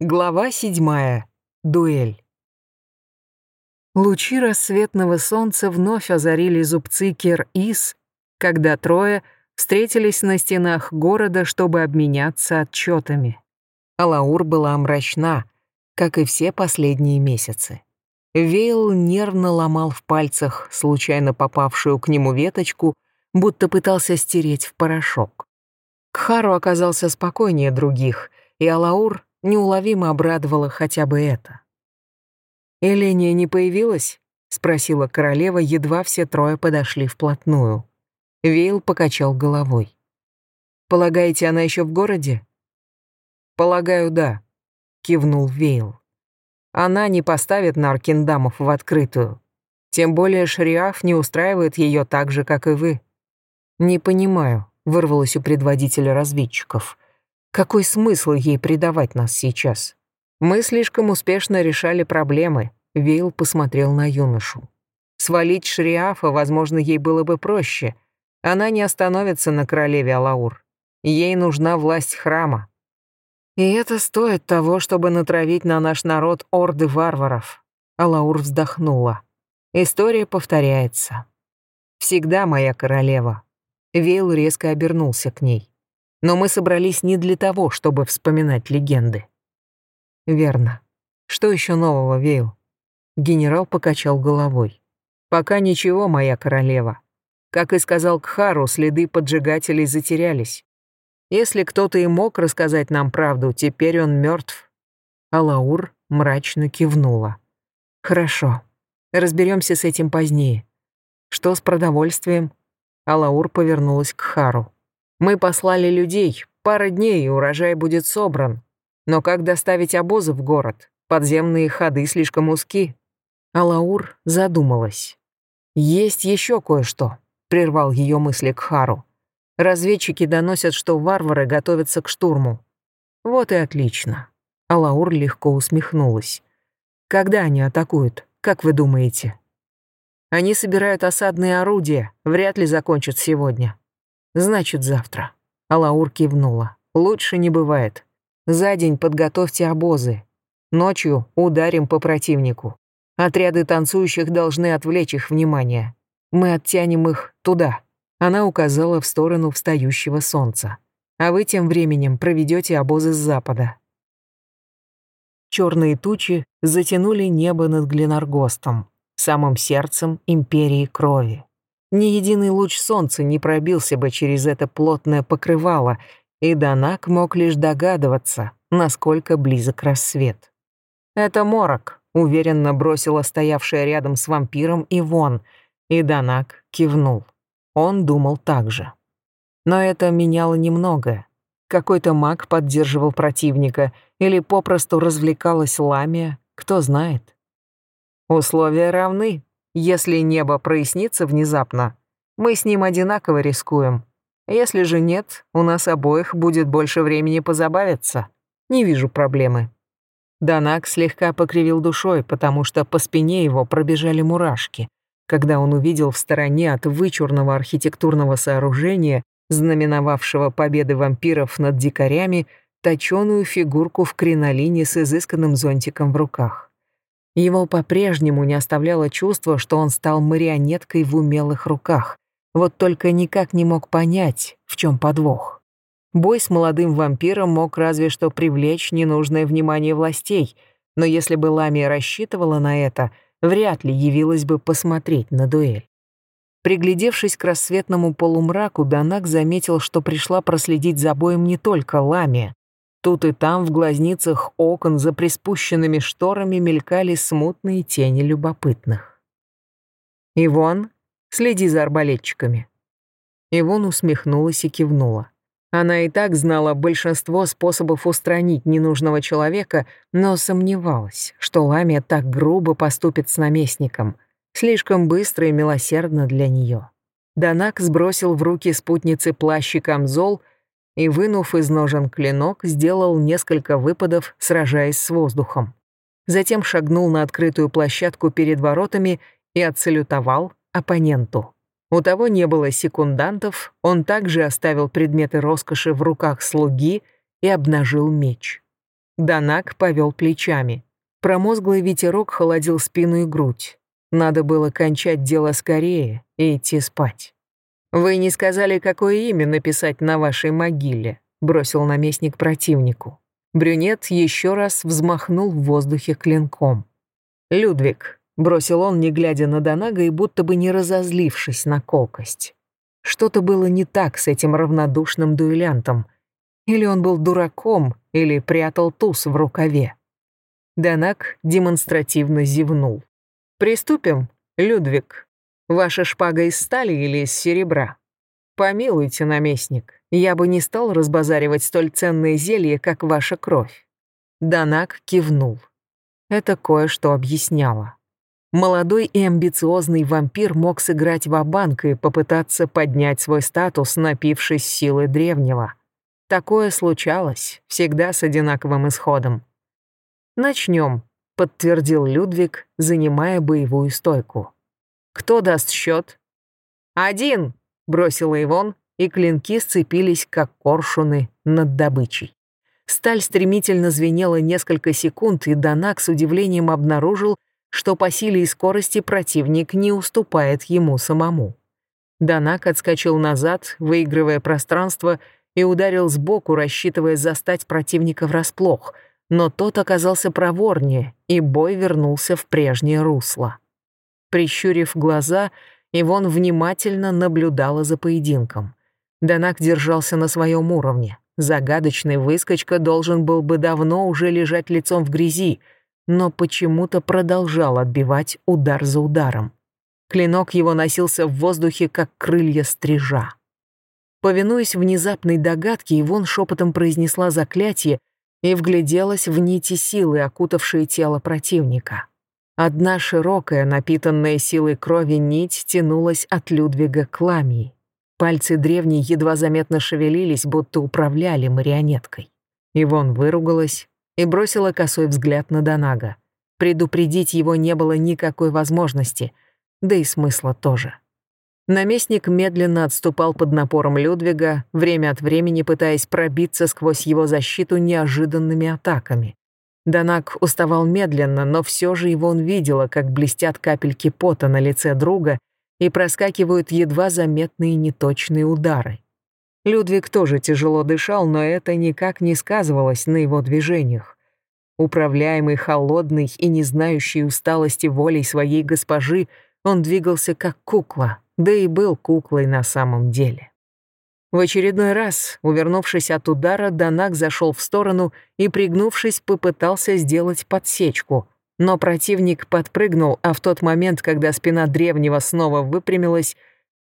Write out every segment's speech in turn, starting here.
Глава седьмая. Дуэль. Лучи рассветного солнца вновь озарили зубцы Кер-Ис, когда трое встретились на стенах города, чтобы обменяться отчетами. Алаур была мрачна, как и все последние месяцы. Вейл нервно ломал в пальцах случайно попавшую к нему веточку, будто пытался стереть в порошок. Кхару оказался спокойнее других, и Алаур неуловимо обрадовало хотя бы это. «Эления не появилась?» — спросила королева, едва все трое подошли вплотную. Вейл покачал головой. «Полагаете, она еще в городе?» «Полагаю, да», — кивнул Вейл. «Она не поставит наркиндамов в открытую. Тем более Шриаф не устраивает ее так же, как и вы». «Не понимаю», — вырвалось у предводителя разведчиков. Какой смысл ей предавать нас сейчас? Мы слишком успешно решали проблемы. Вейл посмотрел на юношу. Свалить Шриафа, возможно, ей было бы проще. Она не остановится на королеве Алаур. Ей нужна власть храма. И это стоит того, чтобы натравить на наш народ орды варваров. Алаур вздохнула. История повторяется. Всегда моя королева. Вейл резко обернулся к ней. Но мы собрались не для того, чтобы вспоминать легенды. Верно. Что еще нового, Вейл? Генерал покачал головой. Пока ничего, моя королева. Как и сказал Кхару, следы поджигателей затерялись. Если кто-то и мог рассказать нам правду, теперь он мертв. Алаур мрачно кивнула. Хорошо. Разберемся с этим позднее. Что с продовольствием? Алаур повернулась к Хару. Мы послали людей, пара дней, и урожай будет собран. Но как доставить обозы в город? Подземные ходы слишком узки. Алаур задумалась. «Есть еще кое-что», — прервал ее мысли Кхару. «Разведчики доносят, что варвары готовятся к штурму». «Вот и отлично». Алаур легко усмехнулась. «Когда они атакуют, как вы думаете?» «Они собирают осадные орудия, вряд ли закончат сегодня. Значит, завтра. Алаур кивнула. Лучше не бывает. За день подготовьте обозы. Ночью ударим по противнику. Отряды танцующих должны отвлечь их внимание. Мы оттянем их туда. Она указала в сторону встающего солнца. А вы тем временем проведете обозы с запада. Черные тучи затянули небо над Гленаргостом, самым сердцем империи крови. Ни единый луч солнца не пробился бы через это плотное покрывало, и Данак мог лишь догадываться, насколько близок рассвет. «Это морок», — уверенно бросила стоявшая рядом с вампиром Ивон, и Данак кивнул. Он думал так же. Но это меняло немногое. Какой-то маг поддерживал противника или попросту развлекалась ламия, кто знает. «Условия равны», если небо прояснится внезапно, мы с ним одинаково рискуем. Если же нет, у нас обоих будет больше времени позабавиться. Не вижу проблемы». Данак слегка покривил душой, потому что по спине его пробежали мурашки, когда он увидел в стороне от вычурного архитектурного сооружения, знаменовавшего победы вампиров над дикарями, точеную фигурку в кринолине с изысканным зонтиком в руках. Его по-прежнему не оставляло чувство, что он стал марионеткой в умелых руках. Вот только никак не мог понять, в чем подвох. Бой с молодым вампиром мог разве что привлечь ненужное внимание властей, но если бы Ламия рассчитывала на это, вряд ли явилась бы посмотреть на дуэль. Приглядевшись к рассветному полумраку, Данак заметил, что пришла проследить за боем не только Ламия, Тут и там в глазницах окон за приспущенными шторами мелькали смутные тени любопытных. «Ивон, следи за арбалетчиками». Ивон усмехнулась и кивнула. Она и так знала большинство способов устранить ненужного человека, но сомневалась, что Ламия так грубо поступит с наместником, слишком быстро и милосердно для нее. Данак сбросил в руки спутницы плащ и камзол — и, вынув из ножен клинок, сделал несколько выпадов, сражаясь с воздухом. Затем шагнул на открытую площадку перед воротами и отсалютовал оппоненту. У того не было секундантов, он также оставил предметы роскоши в руках слуги и обнажил меч. Данак повел плечами. Промозглый ветерок холодил спину и грудь. Надо было кончать дело скорее и идти спать. «Вы не сказали, какое имя написать на вашей могиле», бросил наместник противнику. Брюнет еще раз взмахнул в воздухе клинком. «Людвиг», — бросил он, не глядя на Донага и будто бы не разозлившись на колкость. Что-то было не так с этим равнодушным дуэлянтом. Или он был дураком, или прятал туз в рукаве. Донаг демонстративно зевнул. «Приступим, Людвиг. Ваша шпага из стали или из серебра?» «Помилуйте, наместник, я бы не стал разбазаривать столь ценное зелье, как ваша кровь». Данак кивнул. Это кое-что объясняло. Молодой и амбициозный вампир мог сыграть в банк и попытаться поднять свой статус, напившись силы древнего. Такое случалось, всегда с одинаковым исходом. «Начнем», — подтвердил Людвиг, занимая боевую стойку. «Кто даст счет?» «Один!» бросила Ивон, и клинки сцепились, как коршуны, над добычей. Сталь стремительно звенела несколько секунд, и Данак с удивлением обнаружил, что по силе и скорости противник не уступает ему самому. Данак отскочил назад, выигрывая пространство, и ударил сбоку, рассчитывая застать противника врасплох, но тот оказался проворнее, и бой вернулся в прежнее русло. Прищурив глаза, Ивон внимательно наблюдала за поединком. Данак держался на своем уровне. Загадочный выскочка должен был бы давно уже лежать лицом в грязи, но почему-то продолжал отбивать удар за ударом. Клинок его носился в воздухе, как крылья стрижа. Повинуясь внезапной догадке, Ивон шепотом произнесла заклятие и вгляделась в нити силы, окутавшие тело противника. Одна широкая, напитанная силой крови нить тянулась от Людвига к Ламии. Пальцы древней едва заметно шевелились, будто управляли марионеткой. Ивон выругалась и бросила косой взгляд на Донага. Предупредить его не было никакой возможности, да и смысла тоже. Наместник медленно отступал под напором Людвига, время от времени пытаясь пробиться сквозь его защиту неожиданными атаками. Данак уставал медленно, но все же его он видела, как блестят капельки пота на лице друга и проскакивают едва заметные неточные удары. Людвиг тоже тяжело дышал, но это никак не сказывалось на его движениях. Управляемый холодной и не знающей усталости волей своей госпожи, он двигался как кукла, да и был куклой на самом деле. В очередной раз, увернувшись от удара, Данак зашел в сторону и, пригнувшись, попытался сделать подсечку. Но противник подпрыгнул, а в тот момент, когда спина древнего снова выпрямилась,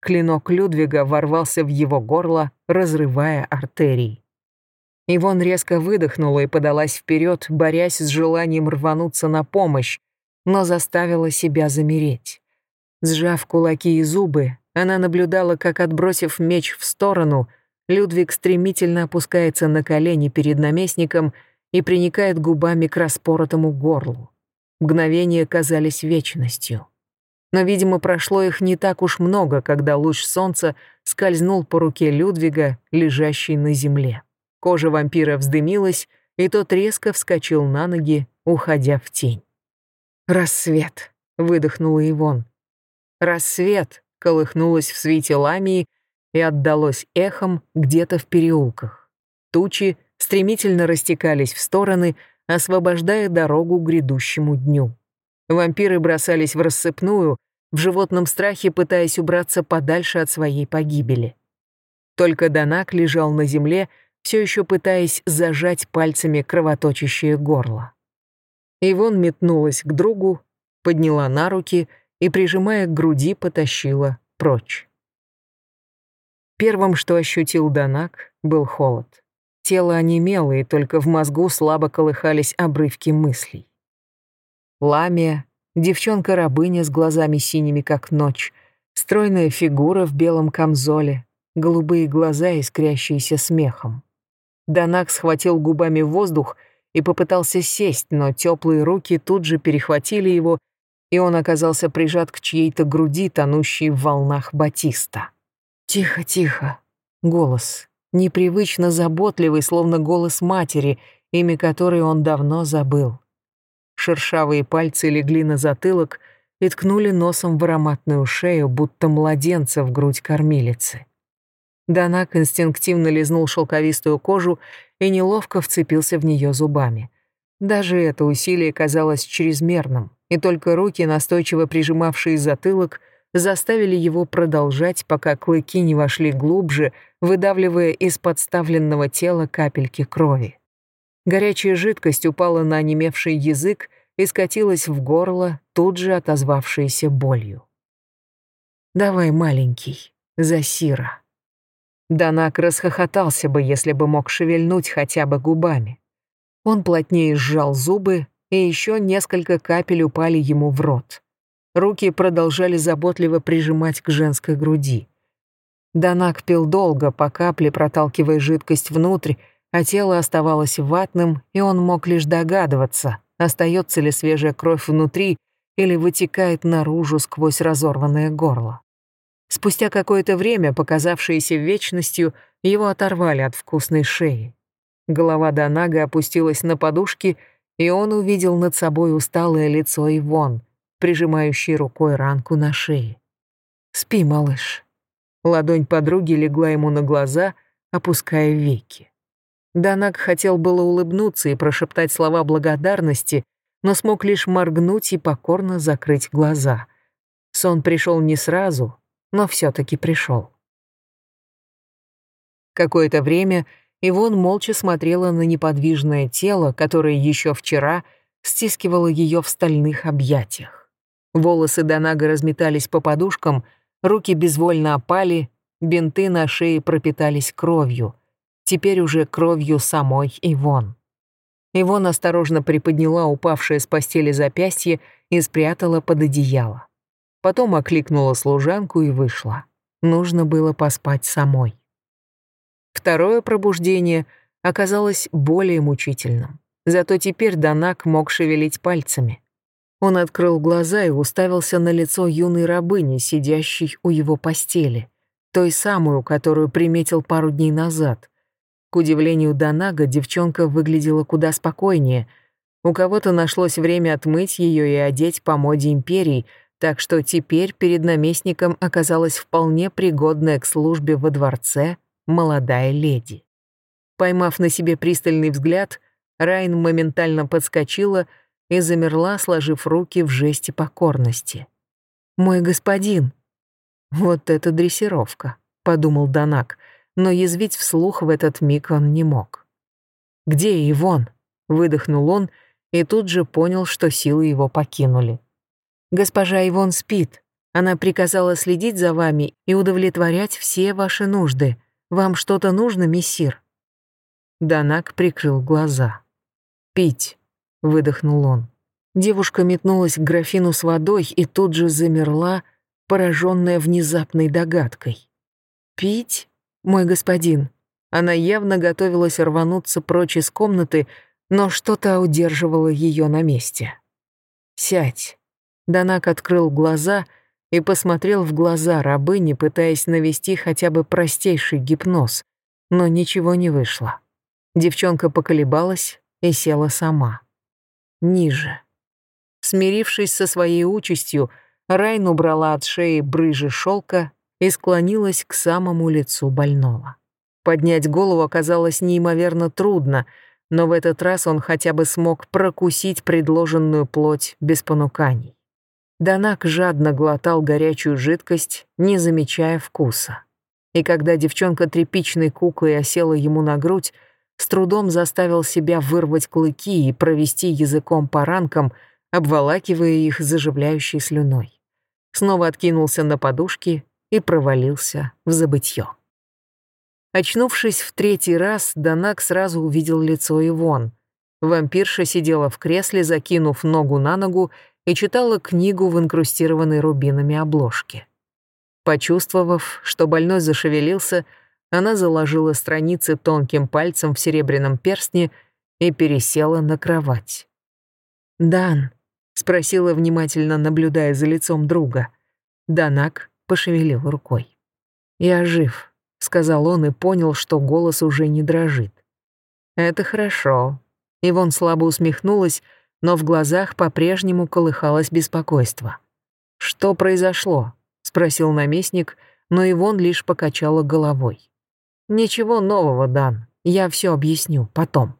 клинок Людвига ворвался в его горло, разрывая артерии. Ивон резко выдохнула и подалась вперед, борясь с желанием рвануться на помощь, но заставила себя замереть. Сжав кулаки и зубы, она наблюдала, как, отбросив меч в сторону, Людвиг стремительно опускается на колени перед наместником и приникает губами к распоротому горлу. Мгновения казались вечностью. Но, видимо, прошло их не так уж много, когда луч солнца скользнул по руке Людвига, лежащей на земле. Кожа вампира вздымилась, и тот резко вскочил на ноги, уходя в тень. «Рассвет», — выдохнула Ивон. «Рассвет», колыхнулось в свете ламии и отдалось эхом где-то в переулках. Тучи стремительно растекались в стороны, освобождая дорогу грядущему дню. Вампиры бросались в рассыпную, в животном страхе пытаясь убраться подальше от своей погибели. Только Данак лежал на земле, все еще пытаясь зажать пальцами кровоточащее горло. Ивон метнулась к другу, подняла на руки — и, прижимая к груди, потащила прочь. Первым, что ощутил Данак, был холод. Тело онемело, и только в мозгу слабо колыхались обрывки мыслей. Ламия, девчонка-рабыня с глазами синими, как ночь, стройная фигура в белом камзоле, голубые глаза, искрящиеся смехом. Данак схватил губами воздух и попытался сесть, но теплые руки тут же перехватили его и он оказался прижат к чьей-то груди, тонущей в волнах батиста. «Тихо, тихо!» Голос, непривычно заботливый, словно голос матери, имя которой он давно забыл. Шершавые пальцы легли на затылок и ткнули носом в ароматную шею, будто младенца в грудь кормилицы. Данак инстинктивно лизнул шелковистую кожу и неловко вцепился в нее зубами. Даже это усилие казалось чрезмерным, и только руки, настойчиво прижимавшие затылок, заставили его продолжать, пока клыки не вошли глубже, выдавливая из подставленного тела капельки крови. Горячая жидкость упала на онемевший язык и скатилась в горло, тут же отозвавшееся болью. «Давай, маленький, за Сира». Данак расхохотался бы, если бы мог шевельнуть хотя бы губами. Он плотнее сжал зубы, и еще несколько капель упали ему в рот. Руки продолжали заботливо прижимать к женской груди. Данак пил долго, по капле проталкивая жидкость внутрь, а тело оставалось ватным, и он мог лишь догадываться, остается ли свежая кровь внутри или вытекает наружу сквозь разорванное горло. Спустя какое-то время, показавшееся вечностью, его оторвали от вкусной шеи. Голова Данага опустилась на подушки, и он увидел над собой усталое лицо Ивон, прижимающей рукой ранку на шее. «Спи, малыш». Ладонь подруги легла ему на глаза, опуская веки. Данак хотел было улыбнуться и прошептать слова благодарности, но смог лишь моргнуть и покорно закрыть глаза. Сон пришел не сразу, но все-таки пришел. Какое-то время Ивон молча смотрела на неподвижное тело, которое еще вчера стискивало ее в стальных объятиях. Волосы Донага разметались по подушкам, руки безвольно опали, бинты на шее пропитались кровью. Теперь уже кровью самой Ивон. Ивон осторожно приподняла упавшее с постели запястье и спрятала под одеяло. Потом окликнула служанку и вышла. Нужно было поспать самой. Второе пробуждение оказалось более мучительным. Зато теперь Данак мог шевелить пальцами. Он открыл глаза и уставился на лицо юной рабыни, сидящей у его постели, той самую, которую приметил пару дней назад. К удивлению Данага, девчонка выглядела куда спокойнее. У кого-то нашлось время отмыть ее и одеть по моде империи, так что теперь перед наместником оказалась вполне пригодная к службе во дворце молодая леди. Поймав на себе пристальный взгляд, Райн моментально подскочила — и замерла, сложив руки в жесте покорности. «Мой господин!» «Вот это дрессировка», — подумал Данак, но язвить вслух в этот миг он не мог. «Где Ивон?» — выдохнул он и тут же понял, что силы его покинули. «Госпожа Ивон спит. Она приказала следить за вами и удовлетворять все ваши нужды. Вам что-то нужно, мессир?» Данак прикрыл глаза. «Пить», — выдохнул он. Девушка метнулась к графину с водой и тут же замерла, пораженная внезапной догадкой. «Пить, мой господин?» Она явно готовилась рвануться прочь из комнаты, но что-то удерживало ее на месте. «Сядь». Данак открыл глаза и посмотрел в глаза рабыни, пытаясь навести хотя бы простейший гипноз, но ничего не вышло. Девчонка поколебалась и села сама ниже. Смирившись со своей участью, Райн убрала от шеи брыжи шелка и склонилась к самому лицу больного. Поднять голову оказалось неимоверно трудно, но в этот раз он хотя бы смог прокусить предложенную плоть без понуканий. Данак жадно глотал горячую жидкость, не замечая вкуса. И когда девчонка тряпичной куклой осела ему на грудь, с трудом заставил себя вырвать клыки и провести языком по ранкам, обволакивая их заживляющей слюной. Снова откинулся на подушки и провалился в забытье. Очнувшись в третий раз, Данак сразу увидел лицо Ивон. Вампирша сидела в кресле, закинув ногу на ногу, и читала книгу в инкрустированной рубинами обложке. Почувствовав, что больной зашевелился, она заложила страницы тонким пальцем в серебряном перстне и пересела на кровать. «Дан», — спросила внимательно, наблюдая за лицом друга. Данак пошевелил рукой. «Я жив», — сказал он и понял, что голос уже не дрожит. «Это хорошо. Ивон слабо усмехнулась, но в глазах по-прежнему колыхалось беспокойство. «Что произошло?» — спросил наместник, но Ивон лишь покачала головой. «Ничего нового, Дан, я все объясню потом».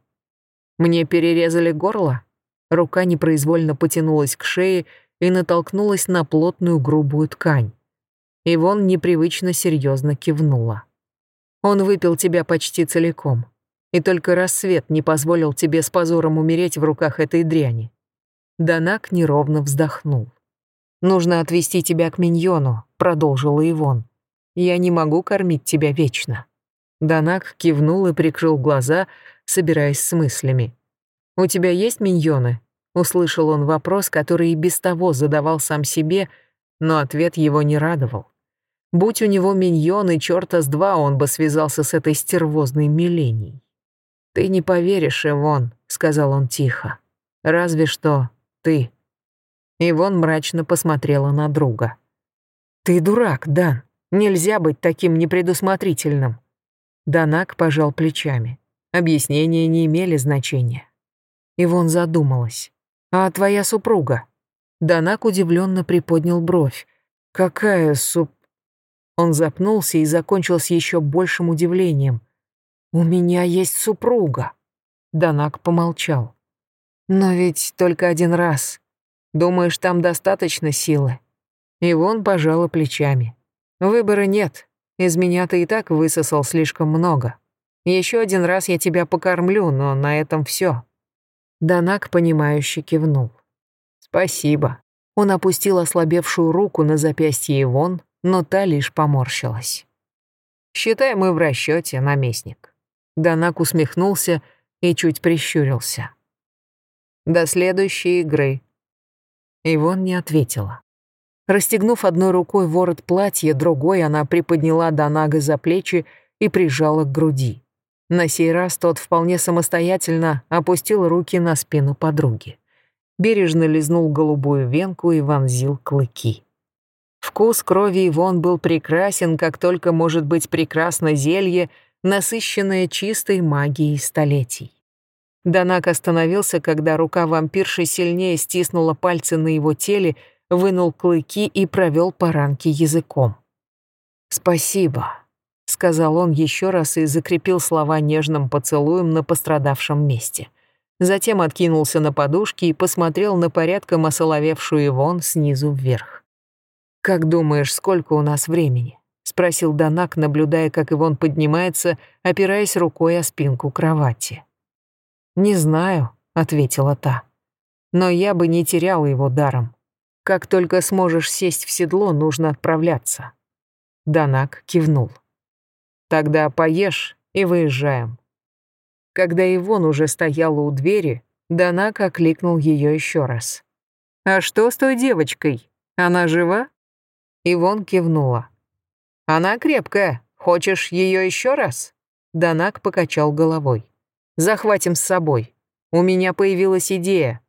«Мне перерезали горло?» Рука непроизвольно потянулась к шее и натолкнулась на плотную грубую ткань. Ивон непривычно серьезно кивнула. «Он выпил тебя почти целиком, и только рассвет не позволил тебе с позором умереть в руках этой дряни». Данак неровно вздохнул. «Нужно отвезти тебя к миньону», — продолжила Ивон. «Я не могу кормить тебя вечно». Данак кивнул и прикрыл глаза, собираясь с мыслями. «У тебя есть миньоны?» — услышал он вопрос, который и без того задавал сам себе, но ответ его не радовал. Будь у него миньоны, черта с два он бы связался с этой стервозной Миленей. «Ты не поверишь, Ивон», — сказал он тихо. «Разве что ты». Ивон мрачно посмотрела на друга. «Ты дурак, Дан. Нельзя быть таким непредусмотрительным». Данак пожал плечами. Объяснения не имели значения. Ивон задумалась. «А твоя супруга?» Данак удивленно приподнял бровь. «Какая суп...» Он запнулся и закончил с еще большим удивлением. «У меня есть супруга». Данак помолчал. «Но ведь только один раз. Думаешь, там достаточно силы?» Ивон пожала плечами. «Выбора нет. Из меня ты и так высосал слишком много. Еще один раз я тебя покормлю, но на этом все. Данак, понимающе кивнул. «Спасибо». Он опустил ослабевшую руку на запястье Ивон, но та лишь поморщилась. «Считай, мы в расчете, наместник». Данак усмехнулся и чуть прищурился. «До следующей игры», Ивон не ответила. Расстегнув одной рукой ворот платья, другой она приподняла Донага за плечи и прижала к груди. На сей раз тот вполне самостоятельно опустил руки на спину подруги. Бережно лизнул голубую венку и вонзил клыки. Вкус крови Ивон был прекрасен, как только может быть прекрасно зелье, насыщенное чистой магией столетий. Данак остановился, когда рука вампирши сильнее стиснула пальцы на его теле, вынул клыки и провел по ранке языком. «Спасибо», — сказал он еще раз и закрепил слова нежным поцелуем на пострадавшем месте. Затем откинулся на подушки и посмотрел на порядком осоловевшую Ивон снизу вверх. «Как думаешь, сколько у нас времени?» — спросил Данак, наблюдая, как Ивон поднимается, опираясь рукой о спинку кровати. «Не знаю», — ответила та. «Но я бы не теряла его даром. Как только сможешь сесть в седло, нужно отправляться». Данак кивнул. «Тогда поешь и выезжаем». Когда Ивон уже стояла у двери, Данак окликнул ее еще раз. «А что с той девочкой? Она жива?» Ивон кивнула. «Она крепкая. Хочешь ее еще раз?» Данак покачал головой. Захватим с собой. У меня появилась идея.